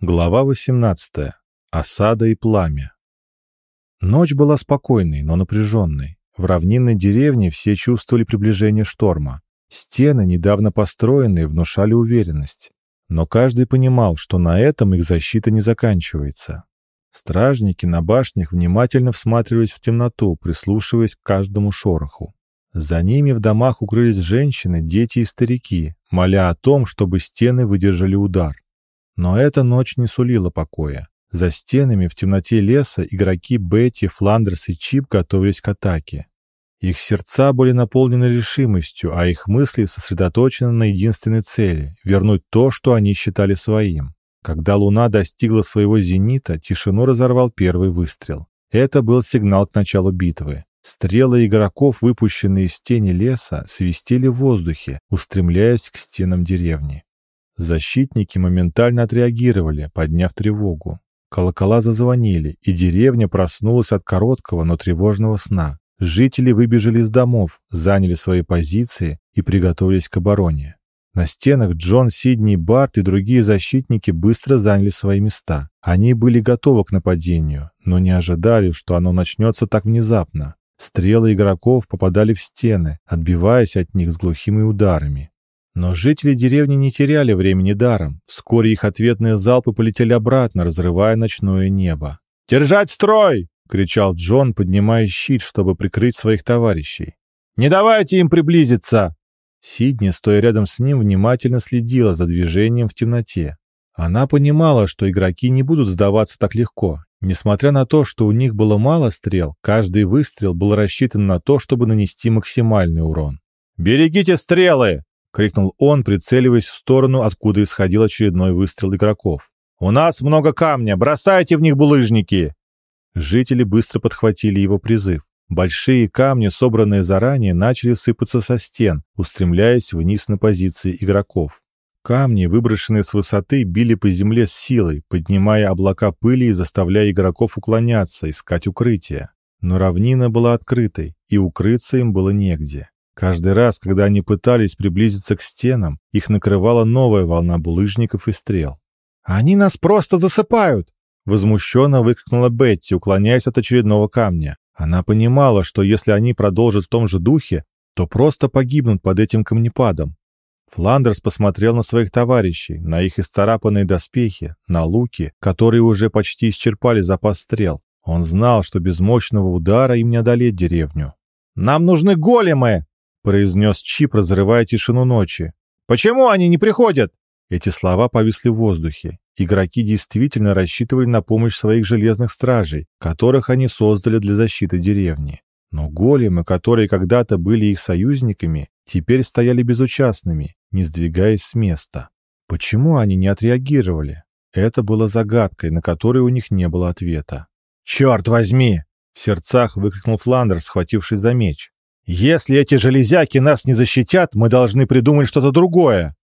Глава 18. Осада и пламя. Ночь была спокойной, но напряженной. В равнинной деревне все чувствовали приближение шторма. Стены, недавно построенные, внушали уверенность. Но каждый понимал, что на этом их защита не заканчивается. Стражники на башнях внимательно всматривались в темноту, прислушиваясь к каждому шороху. За ними в домах укрылись женщины, дети и старики, моля о том, чтобы стены выдержали удар. Но эта ночь не сулила покоя. За стенами в темноте леса игроки Бетти, Фландерс и Чип готовились к атаке. Их сердца были наполнены решимостью, а их мысли сосредоточены на единственной цели — вернуть то, что они считали своим. Когда луна достигла своего зенита, тишину разорвал первый выстрел. Это был сигнал к началу битвы. Стрелы игроков, выпущенные из тени леса, свистели в воздухе, устремляясь к стенам деревни. Защитники моментально отреагировали, подняв тревогу. Колокола зазвонили, и деревня проснулась от короткого, но тревожного сна. Жители выбежали из домов, заняли свои позиции и приготовились к обороне. На стенах Джон, Сидни, Барт и другие защитники быстро заняли свои места. Они были готовы к нападению, но не ожидали, что оно начнется так внезапно. Стрелы игроков попадали в стены, отбиваясь от них с глухими ударами. Но жители деревни не теряли времени даром. Вскоре их ответные залпы полетели обратно, разрывая ночное небо. «Держать строй!» — кричал Джон, поднимая щит, чтобы прикрыть своих товарищей. «Не давайте им приблизиться!» Сидни, стоя рядом с ним, внимательно следила за движением в темноте. Она понимала, что игроки не будут сдаваться так легко. Несмотря на то, что у них было мало стрел, каждый выстрел был рассчитан на то, чтобы нанести максимальный урон. «Берегите стрелы!» — крикнул он, прицеливаясь в сторону, откуда исходил очередной выстрел игроков. «У нас много камня! Бросайте в них булыжники!» Жители быстро подхватили его призыв. Большие камни, собранные заранее, начали сыпаться со стен, устремляясь вниз на позиции игроков. Камни, выброшенные с высоты, били по земле с силой, поднимая облака пыли и заставляя игроков уклоняться, искать укрытие. Но равнина была открытой, и укрыться им было негде. Каждый раз, когда они пытались приблизиться к стенам, их накрывала новая волна булыжников и стрел. «Они нас просто засыпают!» Возмущенно выкрикнула Бетти, уклоняясь от очередного камня. Она понимала, что если они продолжат в том же духе, то просто погибнут под этим камнепадом. Фландерс посмотрел на своих товарищей, на их исцарапанные доспехи, на луки, которые уже почти исчерпали запас стрел. Он знал, что без мощного удара им не одолеть деревню. «Нам нужны големы!» Произнес Чип, разрывая тишину ночи. «Почему они не приходят?» Эти слова повисли в воздухе. Игроки действительно рассчитывали на помощь своих железных стражей, которых они создали для защиты деревни. Но големы, которые когда-то были их союзниками, теперь стояли безучастными, не сдвигаясь с места. Почему они не отреагировали? Это было загадкой, на которой у них не было ответа. «Черт возьми!» — в сердцах выкрикнул Фландер, схватившись за меч. Если эти железяки нас не защитят, мы должны придумать что-то другое.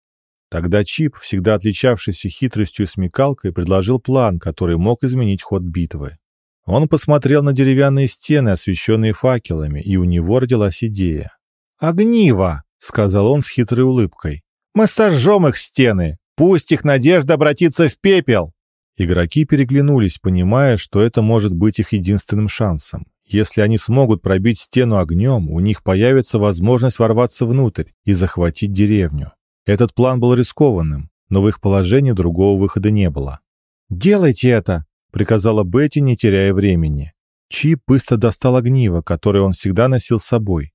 Тогда Чип, всегда отличавшийся хитростью и смекалкой, предложил план, который мог изменить ход битвы. Он посмотрел на деревянные стены, освещенные факелами, и у него родилась идея. «Огниво!» — сказал он с хитрой улыбкой. «Мы сожжем их стены! Пусть их надежда обратится в пепел!» Игроки переглянулись, понимая, что это может быть их единственным шансом. Если они смогут пробить стену огнем, у них появится возможность ворваться внутрь и захватить деревню. Этот план был рискованным, но в их положении другого выхода не было. «Делайте это!» — приказала Бетти, не теряя времени. Чип быстро достал огниво, которое он всегда носил с собой.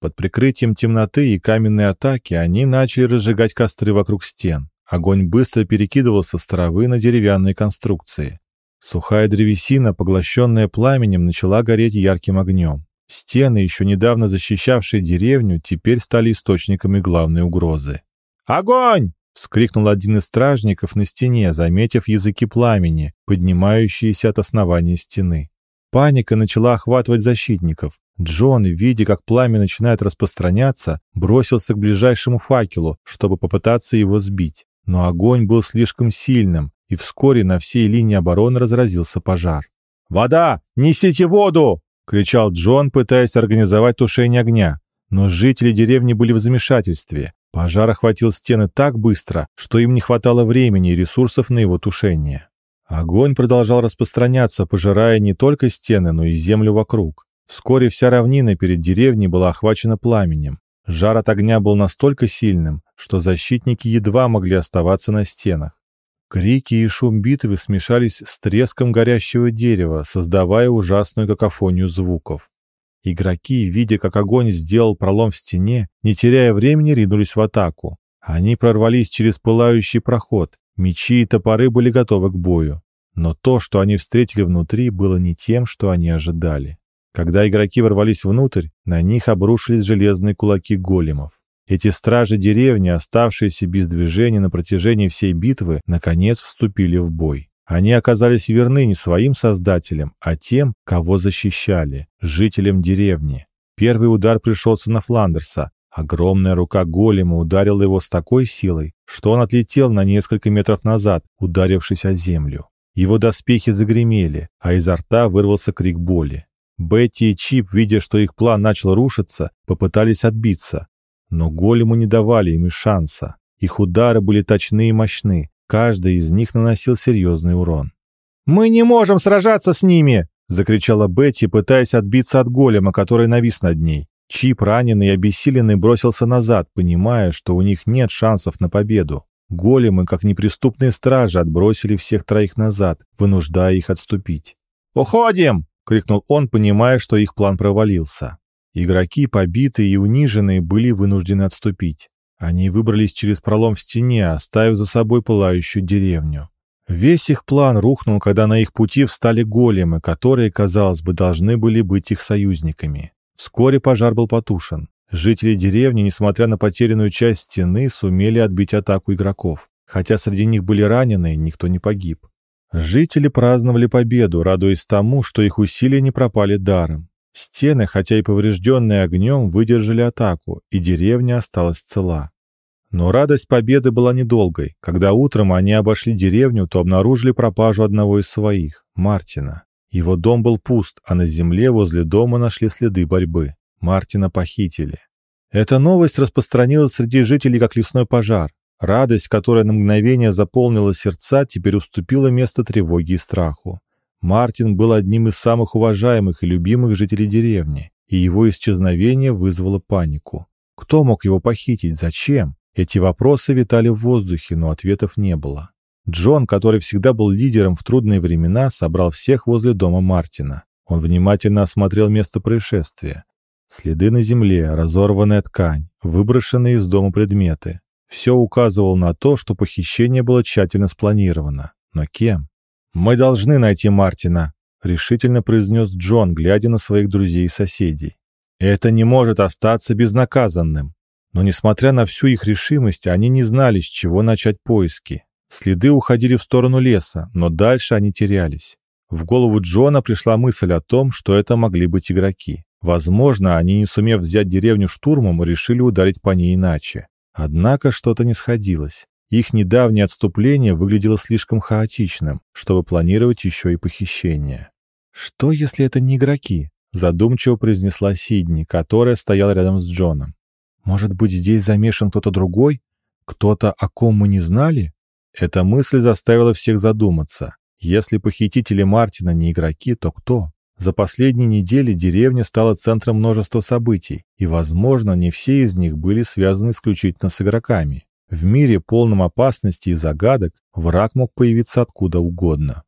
Под прикрытием темноты и каменной атаки они начали разжигать костры вокруг стен. Огонь быстро перекидывался с травы на деревянные конструкции. Сухая древесина, поглощенная пламенем, начала гореть ярким огнем. Стены, еще недавно защищавшие деревню, теперь стали источниками главной угрозы. «Огонь!» — вскрикнул один из стражников на стене, заметив языки пламени, поднимающиеся от основания стены. Паника начала охватывать защитников. Джон, видя, как пламя начинает распространяться, бросился к ближайшему факелу, чтобы попытаться его сбить. Но огонь был слишком сильным, и вскоре на всей линии обороны разразился пожар. «Вода! Несите воду!» — кричал Джон, пытаясь организовать тушение огня. Но жители деревни были в замешательстве. Пожар охватил стены так быстро, что им не хватало времени и ресурсов на его тушение. Огонь продолжал распространяться, пожирая не только стены, но и землю вокруг. Вскоре вся равнина перед деревней была охвачена пламенем. Жар от огня был настолько сильным, что защитники едва могли оставаться на стенах. Крики и шум битвы смешались с треском горящего дерева, создавая ужасную какофонию звуков. Игроки, видя, как огонь сделал пролом в стене, не теряя времени, ринулись в атаку. Они прорвались через пылающий проход, мечи и топоры были готовы к бою. Но то, что они встретили внутри, было не тем, что они ожидали. Когда игроки ворвались внутрь, на них обрушились железные кулаки големов. Эти стражи деревни, оставшиеся без движения на протяжении всей битвы, наконец вступили в бой. Они оказались верны не своим создателям, а тем, кого защищали, жителям деревни. Первый удар пришелся на Фландерса. Огромная рука голема ударила его с такой силой, что он отлетел на несколько метров назад, ударившись о землю. Его доспехи загремели, а изо рта вырвался крик боли. Бетти и Чип, видя, что их план начал рушиться, попытались отбиться. Но голему не давали им и шанса. Их удары были точны и мощны, Каждый из них наносил серьезный урон. «Мы не можем сражаться с ними!» — закричала Бетти, пытаясь отбиться от голема, который навис над ней. Чип, раненый и обессиленный, бросился назад, понимая, что у них нет шансов на победу. Големы, как неприступные стражи, отбросили всех троих назад, вынуждая их отступить. «Уходим!» — крикнул он, понимая, что их план провалился. Игроки, побитые и униженные, были вынуждены отступить. Они выбрались через пролом в стене, оставив за собой пылающую деревню. Весь их план рухнул, когда на их пути встали големы, которые, казалось бы, должны были быть их союзниками. Вскоре пожар был потушен. Жители деревни, несмотря на потерянную часть стены, сумели отбить атаку игроков. Хотя среди них были раненые, никто не погиб. Жители праздновали победу, радуясь тому, что их усилия не пропали даром. Стены, хотя и поврежденные огнем, выдержали атаку, и деревня осталась цела. Но радость победы была недолгой. Когда утром они обошли деревню, то обнаружили пропажу одного из своих, Мартина. Его дом был пуст, а на земле возле дома нашли следы борьбы. Мартина похитили. Эта новость распространилась среди жителей как лесной пожар. Радость, которая на мгновение заполнила сердца, теперь уступила место тревоге и страху. Мартин был одним из самых уважаемых и любимых жителей деревни, и его исчезновение вызвало панику. Кто мог его похитить? Зачем? Эти вопросы витали в воздухе, но ответов не было. Джон, который всегда был лидером в трудные времена, собрал всех возле дома Мартина. Он внимательно осмотрел место происшествия. Следы на земле, разорванная ткань, выброшенные из дома предметы. Все указывало на то, что похищение было тщательно спланировано. Но кем? «Мы должны найти Мартина», — решительно произнес Джон, глядя на своих друзей и соседей. «Это не может остаться безнаказанным». Но, несмотря на всю их решимость, они не знали, с чего начать поиски. Следы уходили в сторону леса, но дальше они терялись. В голову Джона пришла мысль о том, что это могли быть игроки. Возможно, они, не сумев взять деревню штурмом, решили ударить по ней иначе. Однако что-то не сходилось. Их недавнее отступление выглядело слишком хаотичным, чтобы планировать еще и похищение. «Что, если это не игроки?» — задумчиво произнесла Сидни, которая стояла рядом с Джоном. «Может быть, здесь замешан кто-то другой? Кто-то, о ком мы не знали?» Эта мысль заставила всех задуматься. Если похитители Мартина не игроки, то кто? За последние недели деревня стала центром множества событий, и, возможно, не все из них были связаны исключительно с игроками. В мире, полном опасности и загадок, враг мог появиться откуда угодно.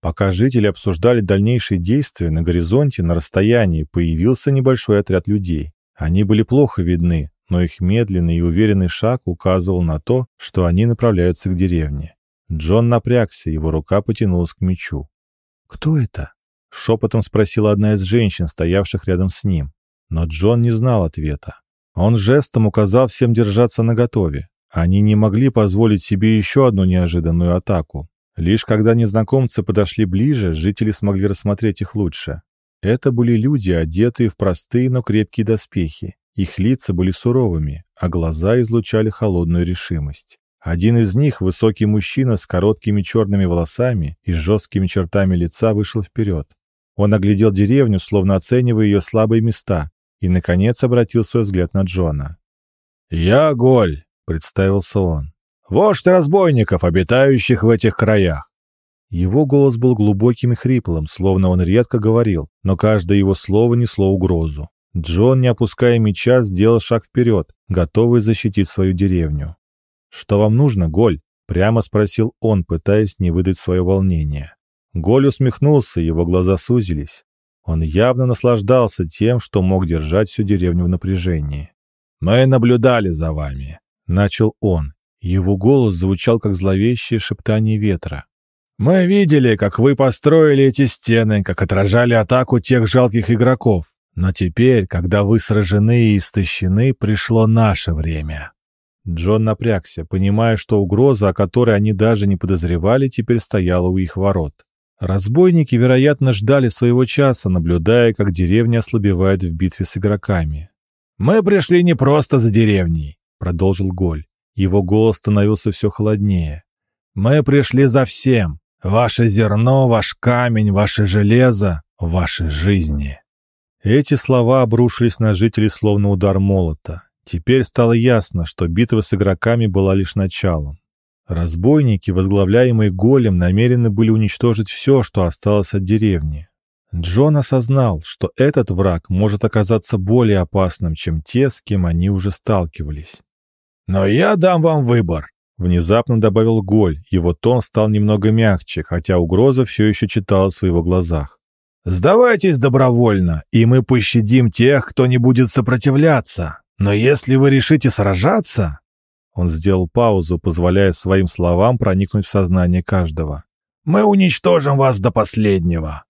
Пока жители обсуждали дальнейшие действия, на горизонте, на расстоянии, появился небольшой отряд людей. Они были плохо видны, но их медленный и уверенный шаг указывал на то, что они направляются к деревне. Джон напрягся, его рука потянулась к мечу. «Кто это?» — шепотом спросила одна из женщин, стоявших рядом с ним. Но Джон не знал ответа. Он жестом указал всем держаться наготове. Они не могли позволить себе еще одну неожиданную атаку. Лишь когда незнакомцы подошли ближе, жители смогли рассмотреть их лучше. Это были люди, одетые в простые, но крепкие доспехи. Их лица были суровыми, а глаза излучали холодную решимость. Один из них, высокий мужчина с короткими черными волосами и жесткими чертами лица, вышел вперед. Он оглядел деревню, словно оценивая ее слабые места, и, наконец, обратил свой взгляд на Джона. «Я Голь, представился он. «Вождь разбойников, обитающих в этих краях». Его голос был глубоким и хриплым, словно он редко говорил, но каждое его слово несло угрозу. Джон, не опуская меча, сделал шаг вперед, готовый защитить свою деревню. «Что вам нужно, Голь?» — прямо спросил он, пытаясь не выдать свое волнение. Голь усмехнулся, его глаза сузились. Он явно наслаждался тем, что мог держать всю деревню в напряжении. «Мы наблюдали за вами», — начал он. Его голос звучал, как зловещее шептание ветра. «Мы видели, как вы построили эти стены, как отражали атаку тех жалких игроков. Но теперь, когда вы сражены и истощены, пришло наше время». Джон напрягся, понимая, что угроза, о которой они даже не подозревали, теперь стояла у их ворот. Разбойники, вероятно, ждали своего часа, наблюдая, как деревня ослабевает в битве с игроками. «Мы пришли не просто за деревней», — продолжил Голь. Его голос становился все холоднее. «Мы пришли за всем. Ваше зерно, ваш камень, ваше железо, ваши жизни». Эти слова обрушились на жителей словно удар молота. Теперь стало ясно, что битва с игроками была лишь началом. Разбойники, возглавляемые Голем, намерены были уничтожить все, что осталось от деревни. Джон осознал, что этот враг может оказаться более опасным, чем те, с кем они уже сталкивались. «Но я дам вам выбор», — внезапно добавил Голь. Его тон стал немного мягче, хотя угроза все еще читалась в его глазах. Сдавайтесь добровольно, и мы пощадим тех, кто не будет сопротивляться. Но если вы решите сражаться...» Он сделал паузу, позволяя своим словам проникнуть в сознание каждого. «Мы уничтожим вас до последнего!»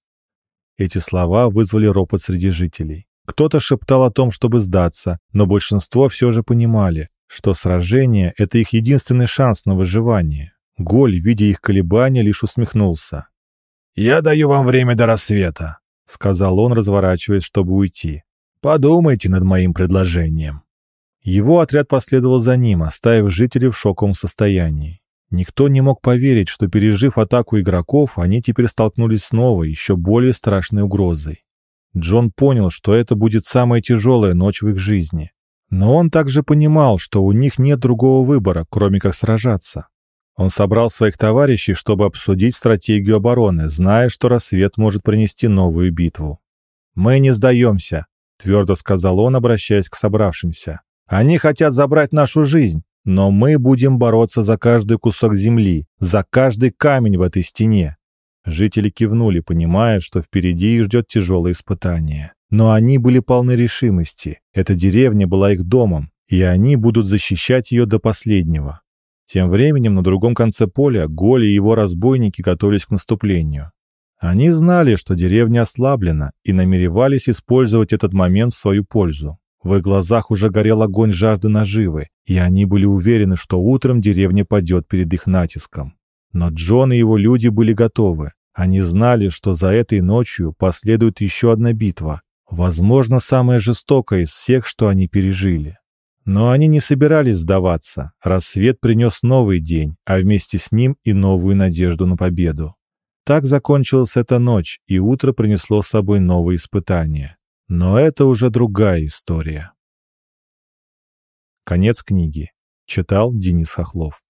Эти слова вызвали ропот среди жителей. Кто-то шептал о том, чтобы сдаться, но большинство все же понимали, что сражение — это их единственный шанс на выживание. Голь, видя их колебания, лишь усмехнулся. «Я даю вам время до рассвета», — сказал он, разворачиваясь, чтобы уйти. «Подумайте над моим предложением». Его отряд последовал за ним, оставив жителей в шоковом состоянии. Никто не мог поверить, что, пережив атаку игроков, они теперь столкнулись с новой, еще более страшной угрозой. Джон понял, что это будет самая тяжелая ночь в их жизни. Но он также понимал, что у них нет другого выбора, кроме как сражаться. Он собрал своих товарищей, чтобы обсудить стратегию обороны, зная, что рассвет может принести новую битву. «Мы не сдаемся», — твердо сказал он, обращаясь к собравшимся. «Они хотят забрать нашу жизнь, но мы будем бороться за каждый кусок земли, за каждый камень в этой стене». Жители кивнули, понимая, что впереди их ждет тяжелое испытание. Но они были полны решимости. Эта деревня была их домом, и они будут защищать ее до последнего. Тем временем на другом конце поля Голи и его разбойники готовились к наступлению. Они знали, что деревня ослаблена, и намеревались использовать этот момент в свою пользу. В их глазах уже горел огонь жажды наживы, и они были уверены, что утром деревня падет перед их натиском. Но Джон и его люди были готовы. Они знали, что за этой ночью последует еще одна битва, возможно, самая жестокая из всех, что они пережили. Но они не собирались сдаваться. Рассвет принес новый день, а вместе с ним и новую надежду на победу. Так закончилась эта ночь, и утро принесло с собой новые испытания. Но это уже другая история. Конец книги. Читал Денис Хохлов.